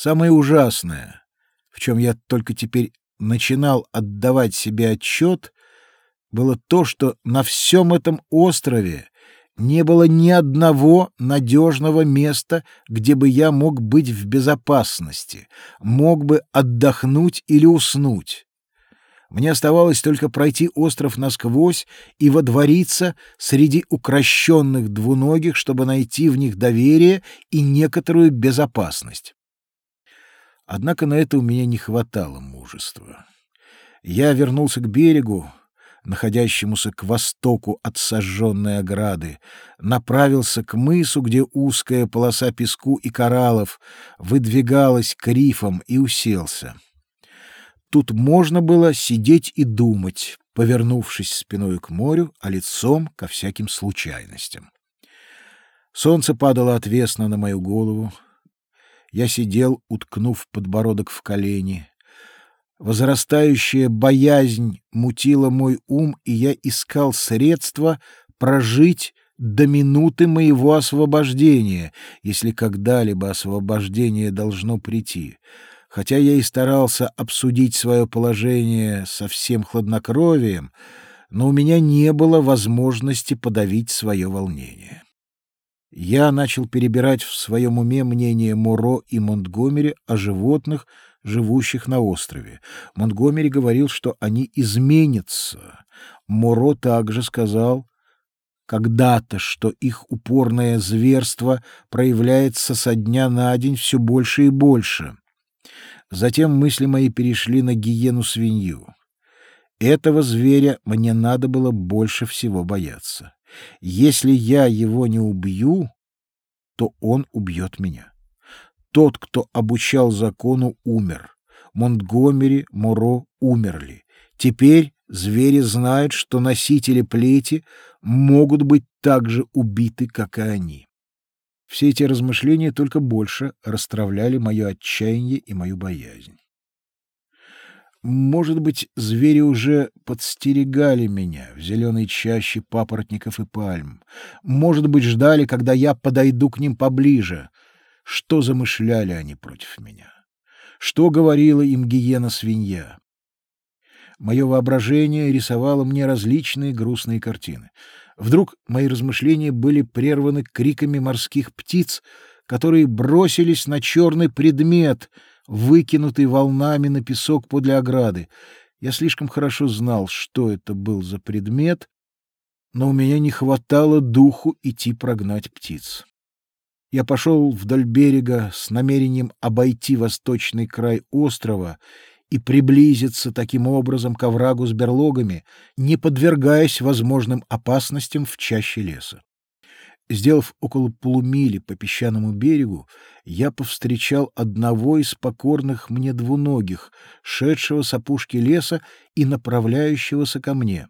Самое ужасное, в чем я только теперь начинал отдавать себе отчет, было то, что на всем этом острове не было ни одного надежного места, где бы я мог быть в безопасности, мог бы отдохнуть или уснуть. Мне оставалось только пройти остров насквозь и водвориться среди укращенных двуногих, чтобы найти в них доверие и некоторую безопасность. Однако на это у меня не хватало мужества. Я вернулся к берегу, находящемуся к востоку от сожженной ограды, направился к мысу, где узкая полоса песку и кораллов выдвигалась к рифам, и уселся. Тут можно было сидеть и думать, повернувшись спиной к морю, а лицом ко всяким случайностям. Солнце падало отвесно на мою голову. Я сидел, уткнув подбородок в колени. Возрастающая боязнь мутила мой ум, и я искал средства прожить до минуты моего освобождения, если когда-либо освобождение должно прийти. Хотя я и старался обсудить свое положение со всем хладнокровием, но у меня не было возможности подавить свое волнение. Я начал перебирать в своем уме мнения Моро и Монтгомери о животных, живущих на острове. Монтгомери говорил, что они изменятся. Моро также сказал когда-то, что их упорное зверство проявляется со дня на день все больше и больше. Затем мысли мои перешли на гиену-свинью. Этого зверя мне надо было больше всего бояться. Если я его не убью, то он убьет меня. Тот, кто обучал закону, умер. Монтгомери, Моро умерли. Теперь звери знают, что носители плети могут быть так же убиты, как и они. Все эти размышления только больше расстравляли мое отчаяние и мою боязнь. Может быть, звери уже подстерегали меня в зеленой чаще папоротников и пальм. Может быть, ждали, когда я подойду к ним поближе — что замышляли они против меня? Что говорила им гиена-свинья? Мое воображение рисовало мне различные грустные картины. Вдруг мои размышления были прерваны криками морских птиц, которые бросились на черный предмет, выкинутый волнами на песок подле ограды. Я слишком хорошо знал, что это был за предмет, но у меня не хватало духу идти прогнать птиц. Я пошел вдоль берега с намерением обойти восточный край острова и приблизиться таким образом к оврагу с берлогами, не подвергаясь возможным опасностям в чаще леса. Сделав около полумили по песчаному берегу, я повстречал одного из покорных мне двуногих, шедшего с опушки леса и направляющегося ко мне.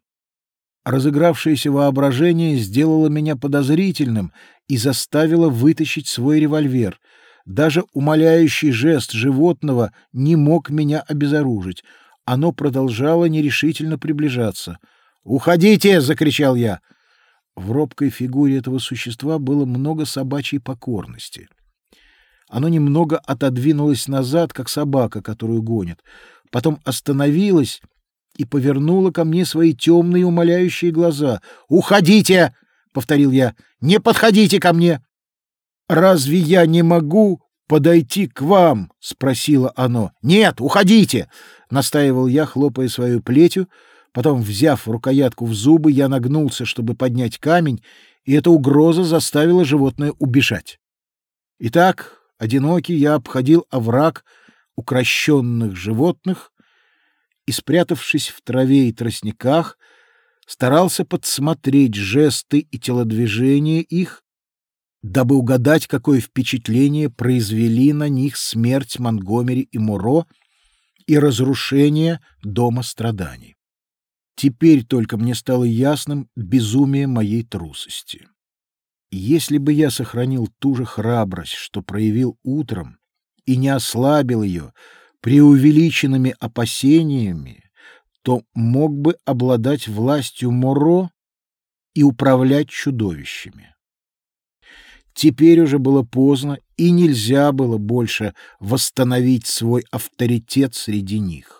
Разыгравшееся воображение сделало меня подозрительным и заставило вытащить свой револьвер. Даже умоляющий жест животного не мог меня обезоружить. Оно продолжало нерешительно приближаться. «Уходите!» — закричал я. В робкой фигуре этого существа было много собачьей покорности. Оно немного отодвинулось назад, как собака, которую гонят. Потом остановилось и повернула ко мне свои темные умоляющие глаза. «Уходите!» — повторил я. «Не подходите ко мне!» «Разве я не могу подойти к вам?» — спросило оно. «Нет, уходите!» — настаивал я, хлопая свою плетью. Потом, взяв рукоятку в зубы, я нагнулся, чтобы поднять камень, и эта угроза заставила животное убежать. Итак, одинокий я обходил овраг укращенных животных, и, спрятавшись в траве и тростниках, старался подсмотреть жесты и телодвижения их, дабы угадать, какое впечатление произвели на них смерть Монгомери и Муро и разрушение дома страданий. Теперь только мне стало ясным безумие моей трусости. Если бы я сохранил ту же храбрость, что проявил утром, и не ослабил ее, преувеличенными опасениями, то мог бы обладать властью Моро и управлять чудовищами. Теперь уже было поздно, и нельзя было больше восстановить свой авторитет среди них.